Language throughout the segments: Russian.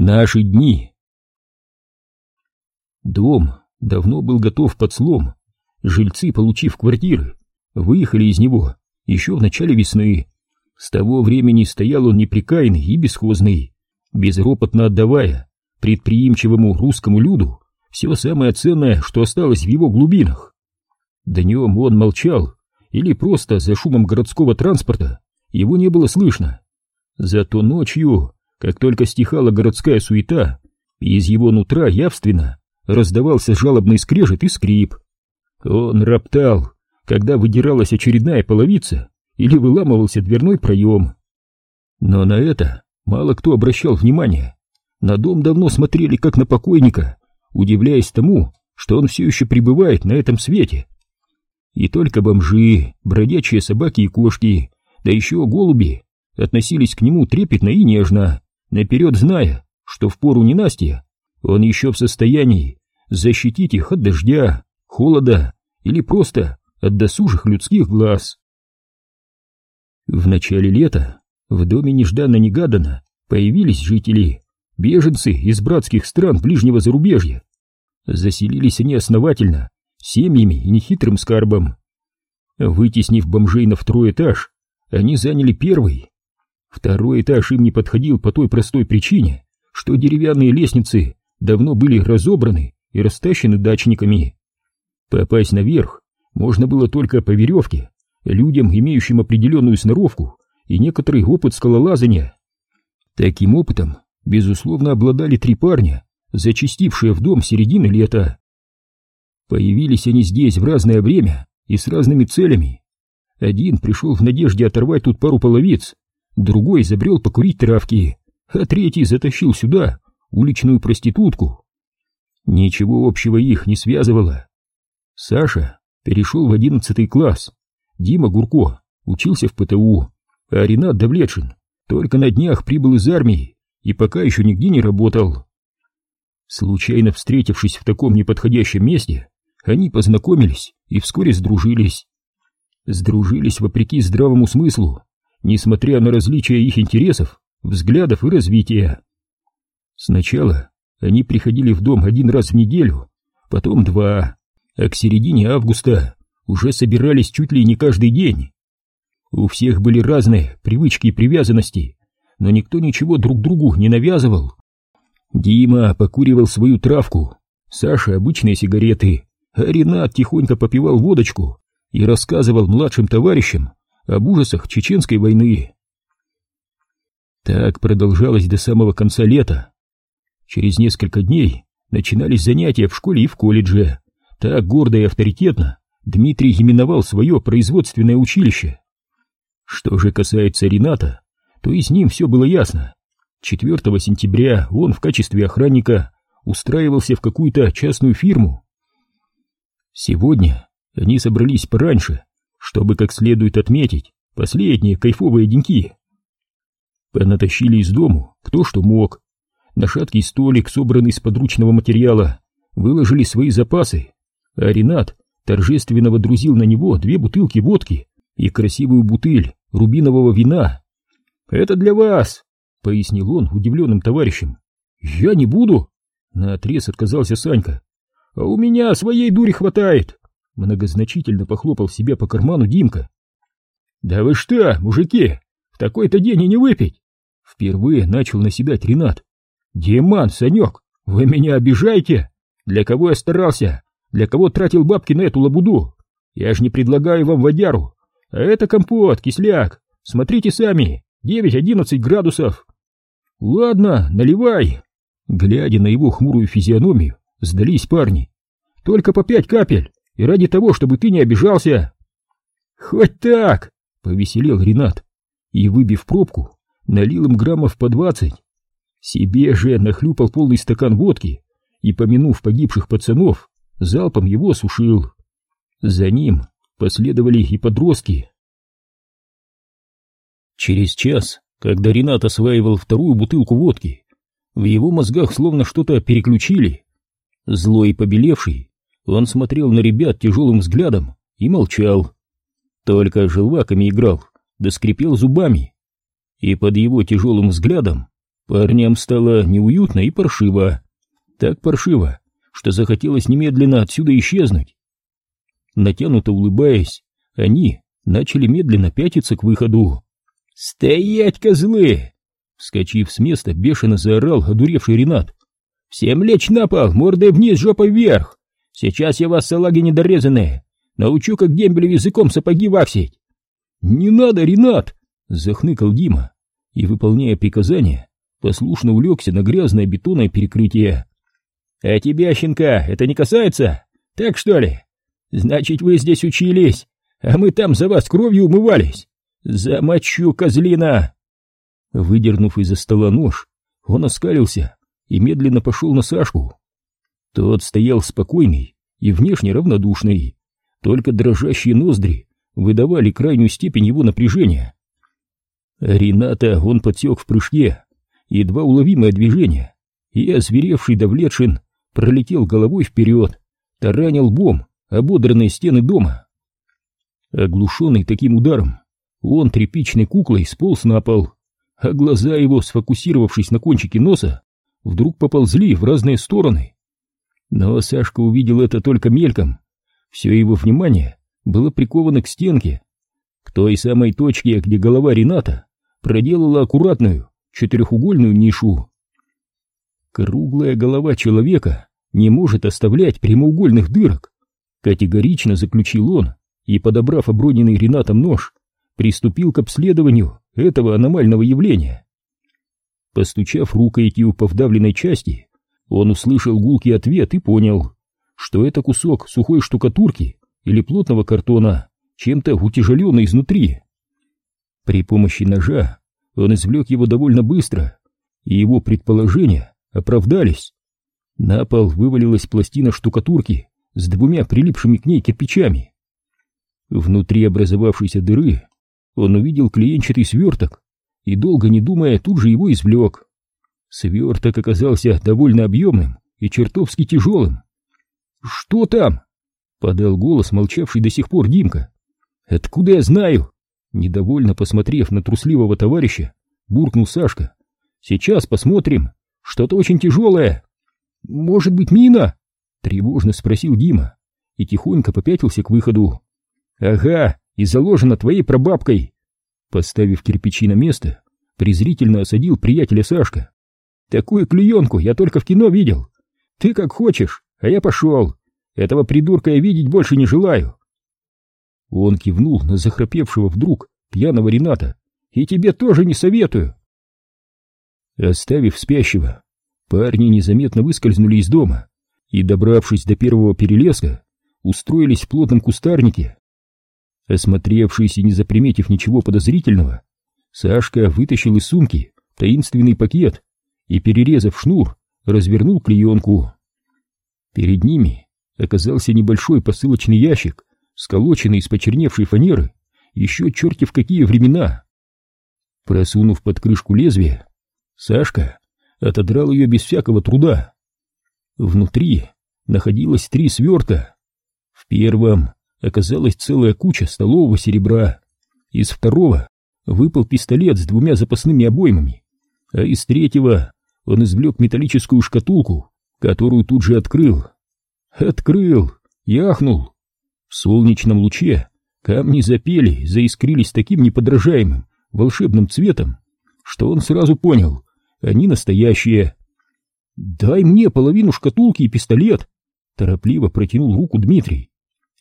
Наши дни. Дом давно был готов под слом. Жильцы, получив квартиры, выехали из него еще в начале весны. С того времени стоял он неприкаянный и бесхозный, безропотно отдавая предприимчивому русскому люду все самое ценное, что осталось в его глубинах. Днем он молчал, или просто за шумом городского транспорта его не было слышно. Зато ночью, как только стихала городская суета, из его нутра явственно раздавался жалобный скрежет и скрип. Он роптал, когда выдиралась очередная половица или выламывался дверной проем. Но на это мало кто обращал внимание. На дом давно смотрели как на покойника, удивляясь тому, что он все еще пребывает на этом свете. И только бомжи, бродячие собаки и кошки, да еще голуби, относились к нему трепетно и нежно, наперед зная, что в пору ненастья он еще в состоянии защитить их от дождя, холода или просто от досужих людских глаз. В начале лета в доме нежданно-негаданно появились жители, беженцы из братских стран ближнего зарубежья. Заселились они основательно, семьями и нехитрым скарбом. Вытеснив бомжей на второй этаж, они заняли первый. Второй этаж им не подходил по той простой причине, что деревянные лестницы давно были разобраны и растащены дачниками. Попасть наверх можно было только по веревке, людям, имеющим определенную сноровку и некоторый опыт скалолазания. Таким опытом, безусловно, обладали три парня, зачастившие в дом середины лета. Появились они здесь в разное время и с разными целями. Один пришел в надежде оторвать тут пару половиц, другой забрел покурить травки, а третий затащил сюда уличную проститутку. Ничего общего их не связывало. Саша перешел в одиннадцатый класс, Дима Гурко учился в ПТУ, а Ренат Давлетшин только на днях прибыл из армии и пока еще нигде не работал. Случайно встретившись в таком неподходящем месте, они познакомились и вскоре сдружились. Сдружились вопреки здравому смыслу, несмотря на различия их интересов, взглядов и развития. Сначала они приходили в дом один раз в неделю, потом два, а к середине августа уже собирались чуть ли не каждый день. У всех были разные привычки и привязанности, но никто ничего друг другу не навязывал. Дима покуривал свою травку, Саша обычные сигареты, а Ренат тихонько попивал водочку и рассказывал младшим товарищам об ужасах чеченской войны. Так продолжалось до самого конца лета. Через несколько дней начинались занятия в школе и в колледже. Так гордо и авторитетно Дмитрий именовал свое производственное училище. Что же касается Рената, то и с ним все было ясно. 4 сентября он в качестве охранника устраивался в какую-то частную фирму. Сегодня они собрались пораньше, чтобы как следует отметить последние кайфовые деньки. Понатащили из дому кто что мог, на шаткий столик, собранный из подручного материала, выложили свои запасы, а Ренат торжественно водрузил на него две бутылки водки и красивую бутыль рубинового вина. «Это для вас!» — пояснил он удивленным товарищам. «Я не буду!» — наотрез отказался Санька. «А у меня своей дури хватает!» — многозначительно похлопал себя по карману Димка. «Да вы что, мужики, в такой-то день и не выпить!» Впервые начал наседать Ренат. «Диман, Санек, вы меня обижаете? Для кого я старался? Для кого тратил бабки на эту лабуду? Я ж не предлагаю вам водяру. А это компот, кисляк. Смотрите сами, 9-11 градусов. Ладно, наливай. Глядя на его хмурую физиономию, сдались парни. Только по пять капель, и ради того, чтобы ты не обижался. Хоть так, повеселел Ренат, и, выбив пробку, налил им граммов по двадцать. Себе же нахлюпал полный стакан водки и, помянув погибших пацанов, залпом его осушил. За ним последовали и подростки. Через час, когда Ренат осваивал вторую бутылку водки, в его мозгах словно что-то переключили. Злой и побелевший, он смотрел на ребят тяжелым взглядом и молчал. Только желваками играл, да скрипел зубами. И под его тяжелым взглядом Парням стало неуютно и паршиво. Так паршиво, что захотелось немедленно отсюда исчезнуть. Натянуто улыбаясь, они начали медленно пятиться к выходу. «Стоять, козлы!» Вскочив с места, бешено заорал одуревший Ренат. «Всем лечь на пол, мордой вниз, жопой вверх! Сейчас я вас, салаги недорезанные, научу, как дембелем языком сапоги ваксить!» «Не надо, Ренат!» — захныкал Дима и, выполняя приказание, послушно улегся на грязное бетонное перекрытие. «А тебя, щенка, это не касается? Так что ли? Значит, вы здесь учились, а мы там за вас кровью умывались! Замочу, козлина!» Выдернув из-за стола нож, он оскалился и медленно пошел на Сашку. Тот стоял спокойный и внешне равнодушный, только дрожащие ноздри выдавали крайнюю степень его напряжения. Рената он подсек в прыжке, едва уловимое движение, и озверевший Давлетшин пролетел головой вперед, таранил лбом ободранные стены дома. Оглушенный таким ударом, он тряпичной куклой сполз на пол, а глаза его, сфокусировавшись на кончике носа, вдруг поползли в разные стороны. Но Сашка увидел это только мельком. Все его внимание было приковано к стенке, к той самой точке, где голова Рената проделала аккуратную четырехугольную нишу. Круглая голова человека не может оставлять прямоугольных дырок, категорично заключил он и, подобрав оброненный Ренатом нож, приступил к обследованию этого аномального явления. Постучав рукоятью по вдавленной части, он услышал гулкий ответ и понял, что это кусок сухой штукатурки или плотного картона, чем-то утяжеленный изнутри. При помощи ножа он извлек его довольно быстро, и его предположения оправдались. На пол вывалилась пластина штукатурки с двумя прилипшими к ней кирпичами. Внутри образовавшейся дыры он увидел клеенчатый сверток и, долго не думая, тут же его извлек. Сверток оказался довольно объемным и чертовски тяжелым. «Что там?» — подал голос, молчавший до сих пор Димка. «Откуда я знаю?» Недовольно посмотрев на трусливого товарища, буркнул Сашка. «Сейчас посмотрим. Что-то очень тяжелое». «Может быть, мина?» — тревожно спросил Дима и тихонько попятился к выходу. «Ага, и заложена твоей прабабкой!» Поставив кирпичи на место, презрительно осадил приятеля Сашка. «Такую клеенку я только в кино видел. Ты как хочешь, а я пошел. Этого придурка я видеть больше не желаю». Он кивнул на захрапевшего вдруг пьяного Рената. «И тебе тоже не советую!» Оставив спящего, парни незаметно выскользнули из дома и, добравшись до первого перелеска, устроились в плотном кустарнике, Осмотревшись и не заприметив ничего подозрительного, Сашка вытащил из сумки таинственный пакет и, перерезав шнур, развернул клеенку. Перед ними оказался небольшой посылочный ящик, сколоченный из почерневшей фанеры, еще черти в какие времена. Просунув под крышку лезвие, Сашка отодрал ее без всякого труда. Внутри находилось три свертка. В первом оказалась целая куча столового серебра. Из второго выпал пистолет с двумя запасными обоймами, а из третьего он извлек металлическую шкатулку, которую тут же открыл. Открыл, яхнул. В солнечном луче камни запели, заискрились таким неподражаемым волшебным цветом, что он сразу понял, они настоящие. «Дай мне половину шкатулки и пистолет!» Торопливо протянул руку Дмитрий.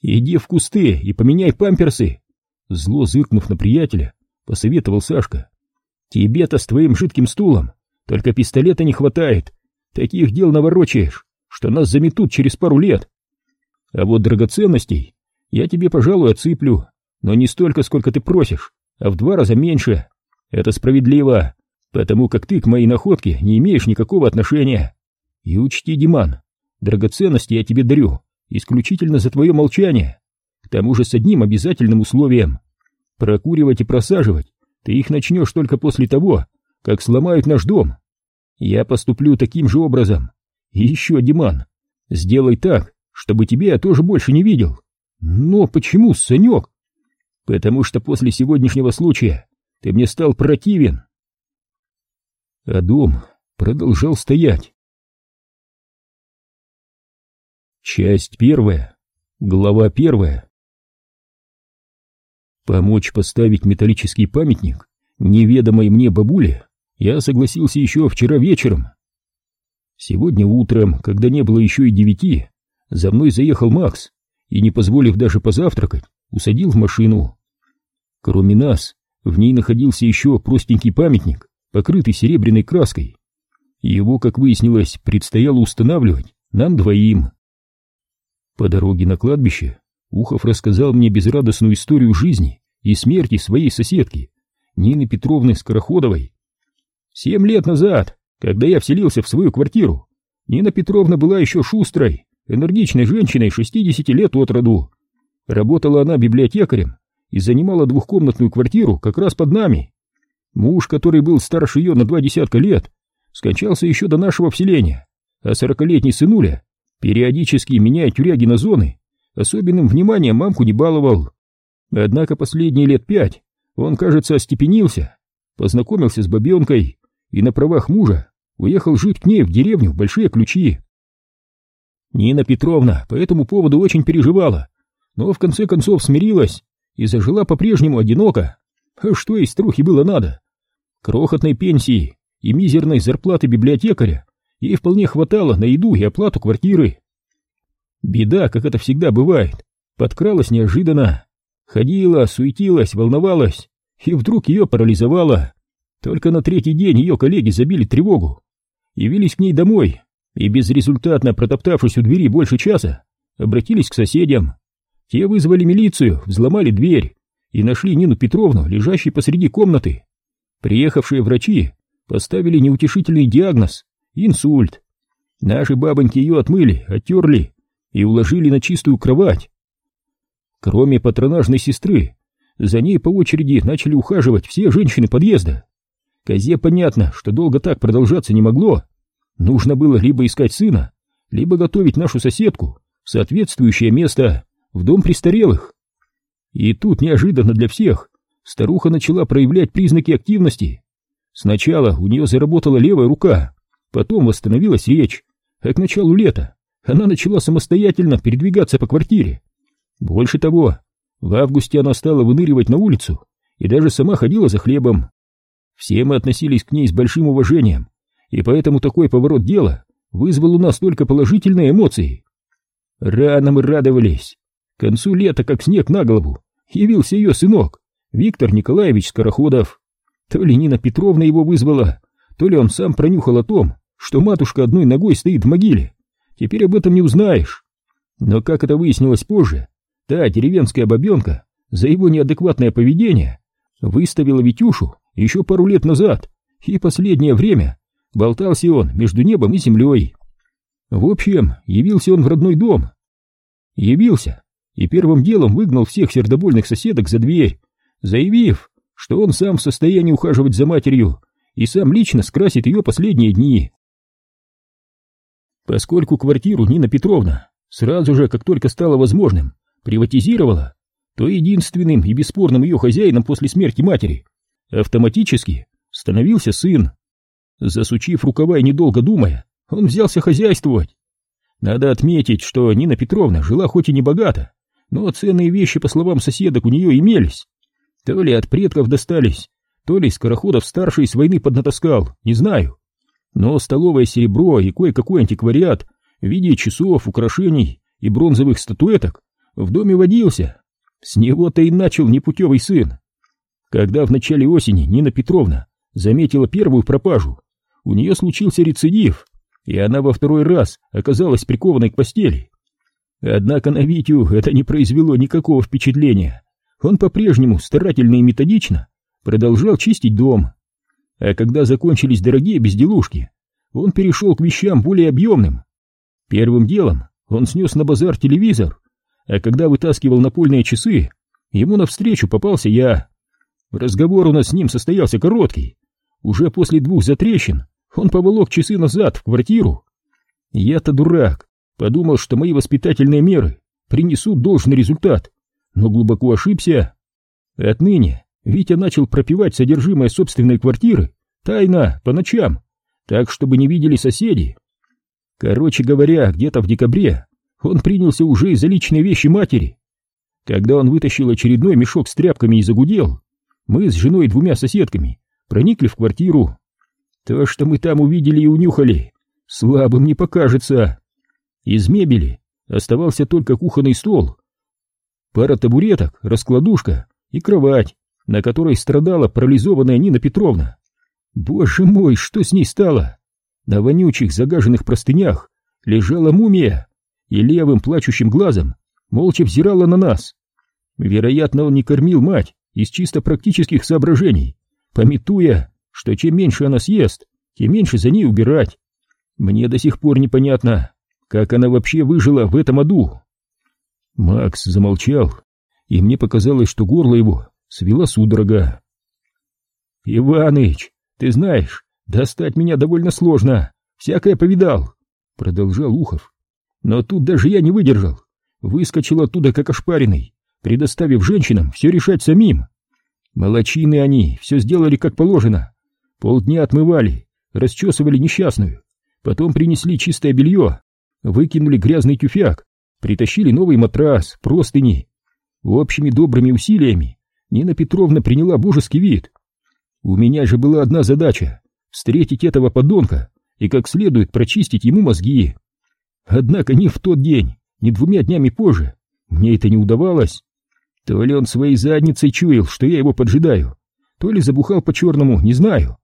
«Иди в кусты и поменяй памперсы!» Зло зыркнув на приятеля, посоветовал Сашка. «Тебе-то с твоим жидким стулом только пистолета не хватает. Таких дел наворочаешь, что нас заметут через пару лет. А вот драгоценностей я тебе, пожалуй, отсыплю, но не столько, сколько ты просишь, а в два раза меньше. Это справедливо, потому как ты к моей находке не имеешь никакого отношения. И учти, Диман, драгоценности я тебе дарю, исключительно за твое молчание. К тому же с одним обязательным условием. Прокуривать и просаживать ты их начнешь только после того, как сломают наш дом. Я поступлю таким же образом. И еще, Диман, сделай так, чтобы тебе я тоже больше не видел. Но почему, Санек? Потому что после сегодняшнего случая ты мне стал противен. а дом продолжал стоять. Часть первая. Глава первая. Помочь поставить металлический памятник неведомой мне бабуле я согласился еще вчера вечером. Сегодня утром, когда не было еще и девяти, за мной заехал Макс и, не позволив даже позавтракать, усадил в машину. Кроме нас, в ней находился еще простенький памятник, покрытый серебряной краской. Его, как выяснилось, предстояло устанавливать нам двоим. По дороге на кладбище Ухов рассказал мне безрадостную историю жизни и смерти своей соседки, Нины Петровны Скороходовой. Семь лет назад, когда я вселился в свою квартиру, Нина Петровна была еще шустрой, энергичной женщиной 60 лет от роду. Работала она библиотекарем и занимала двухкомнатную квартиру как раз под нами. Муж, который был старше ее на два десятка лет, скончался еще до нашего вселения, а сорокалетний сынуля периодически меняя тюряги на зоны, особенным вниманием мамку не баловал. Однако последние лет пять он, кажется, остепенился, познакомился с бабенкой и на правах мужа уехал жить к ней в деревню Большие Ключи. Нина Петровна по этому поводу очень переживала, но в конце концов смирилась и зажила по-прежнему одиноко. А что из струхи было надо? Крохотной пенсии и мизерной зарплаты библиотекаря ей вполне хватало на еду и оплату квартиры. Беда, как это всегда бывает, подкралась неожиданно. Ходила, суетилась, волновалась, и вдруг ее парализовало. Только на третий день ее коллеги забили тревогу. Явились к ней домой, и безрезультатно протоптавшись у двери больше часа, обратились к соседям. Те вызвали милицию, взломали дверь и нашли Нину Петровну, лежащей посреди комнаты. Приехавшие врачи поставили неутешительный диагноз Инсульт. Наши бабоньки ее отмыли, оттерли и уложили на чистую кровать. Кроме патронажной сестры, за ней по очереди начали ухаживать все женщины подъезда. Козе понятно, что долго так продолжаться не могло. Нужно было либо искать сына, либо готовить нашу соседку в соответствующее место в дом престарелых. И тут неожиданно для всех старуха начала проявлять признаки активности. Сначала у нее заработала левая рука, Потом восстановилась речь, а к началу лета она начала самостоятельно передвигаться по квартире. Больше того, в августе она стала выныривать на улицу и даже сама ходила за хлебом. Все мы относились к ней с большим уважением, и поэтому такой поворот дела вызвал у нас только положительные эмоции. Рано мы радовались. К концу лета, как снег на голову, явился ее сынок, Виктор Николаевич Скороходов. То ли Нина Петровна его вызвала, то ли он сам пронюхал о том, что матушка одной ногой стоит в могиле. Теперь об этом не узнаешь. Но, как это выяснилось позже, та деревенская бабенка за его неадекватное поведение выставила Витюшу еще пару лет назад, и последнее время болтался он между небом и землей. В общем, явился он в родной дом. Явился и первым делом выгнал всех сердобольных соседок за дверь, заявив, что он сам в состоянии ухаживать за матерью и сам лично скрасит ее последние дни. Поскольку квартиру Нина Петровна сразу же, как только стало возможным, приватизировала, то единственным и бесспорным ее хозяином после смерти матери автоматически становился сын. Засучив рукава и недолго думая, он взялся хозяйствовать. Надо отметить, что Нина Петровна жила хоть и не богато, но ценные вещи, по словам соседок, у нее имелись. То ли от предков достались, то ли Скороходов старший с войны поднатаскал, не знаю. Но столовое серебро и кое-какой антиквариат в виде часов, украшений и бронзовых статуэток в доме водился. С него-то и начал непутевый сын. Когда в начале осени Нина Петровна заметила первую пропажу, у нее случился рецидив, и она во второй раз оказалась прикованной к постели. Однако на Витю это не произвело никакого впечатления. Он по-прежнему старательно и методично продолжал чистить дом. А когда закончились дорогие безделушки, он перешел к вещам более объемным. Первым делом он снес на базар телевизор, а когда вытаскивал напольные часы, ему навстречу попался я. Разговор у нас с ним состоялся короткий. Уже после двух затрещин он поволок часы назад в квартиру. Я-то дурак, подумал, что мои воспитательные меры принесут должный результат, но глубоко ошибся. Отныне Витя начал пропивать содержимое собственной квартиры Тайно, по ночам, так, чтобы не видели соседи. Короче говоря, где-то в декабре он принялся уже из за личные вещи матери. Когда он вытащил очередной мешок с тряпками и загудел, мы с женой и двумя соседками проникли в квартиру. То, что мы там увидели и унюхали, слабым не покажется. Из мебели оставался только кухонный стол, пара табуреток, раскладушка и кровать, на которой страдала парализованная Нина Петровна. Боже мой, что с ней стало? На вонючих загаженных простынях лежала мумия и левым плачущим глазом молча взирала на нас. Вероятно, он не кормил мать из чисто практических соображений, пометуя, что чем меньше она съест, тем меньше за ней убирать. Мне до сих пор непонятно, как она вообще выжила в этом аду. Макс замолчал, и мне показалось, что горло его свело судорога. «Иваныч, ты знаешь, достать меня довольно сложно, всякое повидал», — продолжал Ухов. «Но тут даже я не выдержал, выскочил оттуда как ошпаренный, предоставив женщинам все решать самим. Молочины они, все сделали как положено, полдня отмывали, расчесывали несчастную, потом принесли чистое белье, выкинули грязный тюфяк, притащили новый матрас, простыни. Общими добрыми усилиями Нина Петровна приняла божеский вид. У меня же была одна задача — встретить этого подонка и как следует прочистить ему мозги. Однако ни в тот день, ни двумя днями позже мне это не удавалось. То ли он своей задницей чуял, что я его поджидаю, то ли забухал по-черному, не знаю.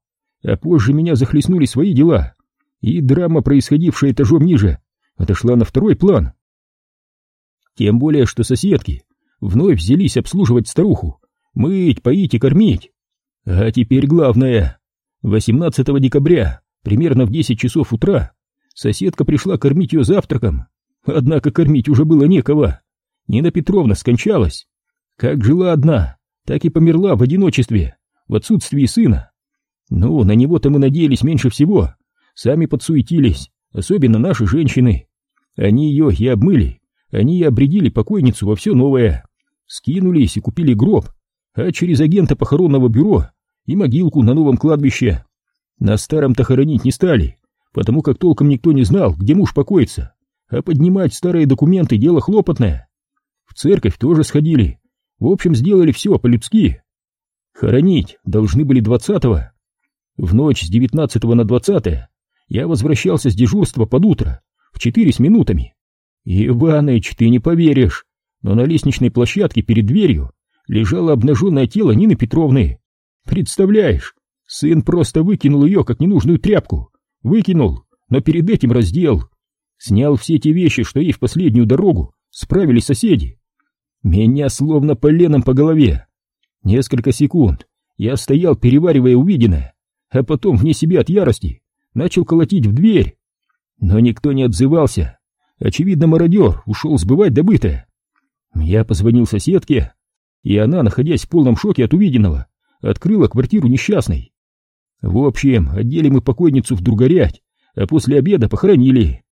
А позже меня захлестнули свои дела, и драма, происходившая этажом ниже, отошла на второй план. Тем более, что соседки вновь взялись обслуживать старуху, мыть, поить и кормить. А теперь главное. 18 декабря, примерно в 10 часов утра, соседка пришла кормить ее завтраком. Однако кормить уже было некого. Нина Петровна скончалась. Как жила одна, так и померла в одиночестве, в отсутствии сына. Ну, на него-то мы надеялись меньше всего. Сами подсуетились, особенно наши женщины. Они ее и обмыли, они и обредили покойницу во все новое. Скинулись и купили гроб, а через агента похоронного бюро и могилку на новом кладбище. На старом-то хоронить не стали, потому как толком никто не знал, где муж покоится, а поднимать старые документы дело хлопотное. В церковь тоже сходили, в общем, сделали все по-людски. Хоронить должны были двадцатого. В ночь с девятнадцатого на двадцатое я возвращался с дежурства под утро, в четыре с минутами. Иваныч, ты не поверишь, но на лестничной площадке перед дверью лежало обнаженное тело Нины Петровны. Представляешь, сын просто выкинул ее, как ненужную тряпку. Выкинул, но перед этим раздел. Снял все те вещи, что ей в последнюю дорогу справились соседи. Меня словно поленом по голове. Несколько секунд я стоял, переваривая увиденное, а потом вне себя от ярости начал колотить в дверь. Но никто не отзывался. Очевидно, мародер ушел сбывать добытое. Я позвонил соседке, и она, находясь в полном шоке от увиденного, открыла квартиру несчастной. В общем, одели мы покойницу в другарять, а после обеда похоронили.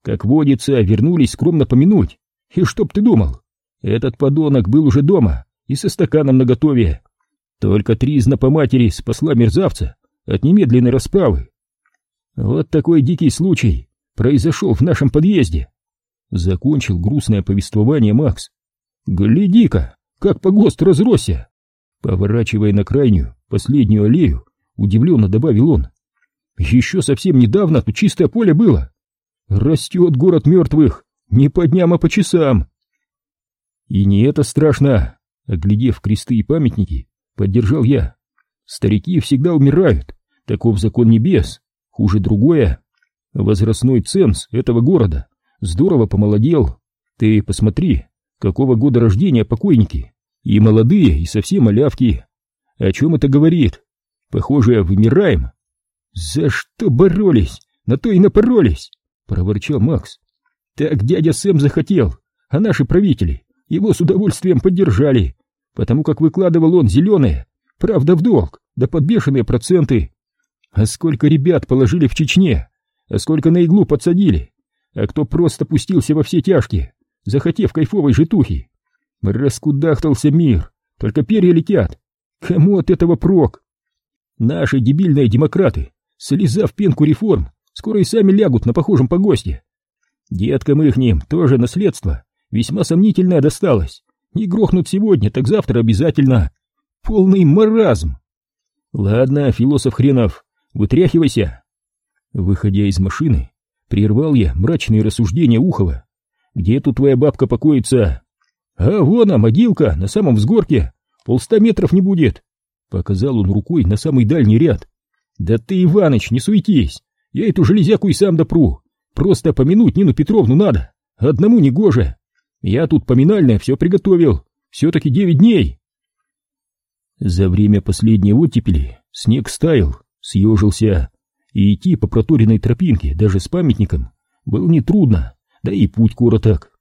Как водится, вернулись скромно помянуть. И чтоб ты думал, этот подонок был уже дома и со стаканом наготове. Только тризна по матери спасла мерзавца от немедленной расправы. Вот такой дикий случай произошел в нашем подъезде. Закончил грустное повествование Макс. Гляди-ка, как погост разросся! Поворачивая на крайнюю, последнюю аллею, удивленно добавил он. Еще совсем недавно тут чистое поле было. Растет город мертвых, не по дням, а по часам. И не это страшно. Оглядев кресты и памятники, поддержал я. Старики всегда умирают, таков закон небес. Хуже другое. Возрастной ценз этого города здорово помолодел. Ты посмотри, какого года рождения покойники. И молодые, и совсем малявки. О чем это говорит? Похоже, вымираем. За что боролись? На то и напоролись, проворчал Макс. Так дядя Сэм захотел, а наши правители его с удовольствием поддержали, потому как выкладывал он зеленые, правда в долг, да под бешеные проценты. А сколько ребят положили в Чечне, а сколько на иглу подсадили, а кто просто пустился во все тяжкие, захотев кайфовой житухи. Раскудахтался мир, только перья летят. Кому от этого прок? Наши дебильные демократы, слезав пенку реформ, скоро и сами лягут на похожем погосте. Деткам ихним тоже наследство весьма сомнительное досталось. Не грохнут сегодня, так завтра обязательно. Полный маразм. Ладно, философ хренов, вытряхивайся. Выходя из машины, прервал я мрачные рассуждения Ухова. Где тут твоя бабка покоится? А вон она, могилка, на самом взгорке. Полста метров не будет. Показал он рукой на самый дальний ряд. Да ты, Иваныч, не суетись. Я эту железяку и сам допру. Просто помянуть Нину Петровну надо. Одному не гоже. Я тут поминальное все приготовил. Все-таки девять дней. За время последней оттепели снег стаял, съежился, и идти по проторенной тропинке, даже с памятником, было нетрудно, да и путь короток.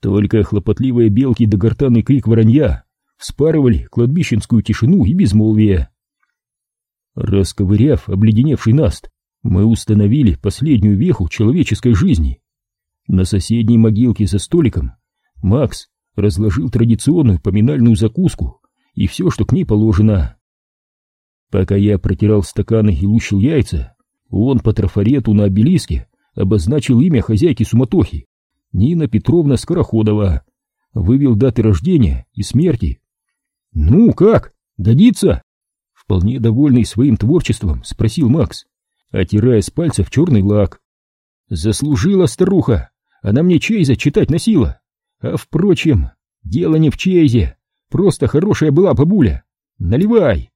Только хлопотливые белки да гортанный крик воронья вспарывали кладбищенскую тишину и безмолвие. Расковыряв обледеневший наст, мы установили последнюю веху человеческой жизни. На соседней могилке за столиком Макс разложил традиционную поминальную закуску и все, что к ней положено. Пока я протирал стаканы и лущил яйца, он по трафарету на обелиске обозначил имя хозяйки суматохи — Нина Петровна Скороходова, вывел даты рождения и смерти. «Ну как, годится?» Вполне довольный своим творчеством, спросил Макс, отирая с пальцев черный лак. «Заслужила старуха, она мне Чейза читать носила. А впрочем, дело не в Чейзе, просто хорошая была бабуля. Наливай!»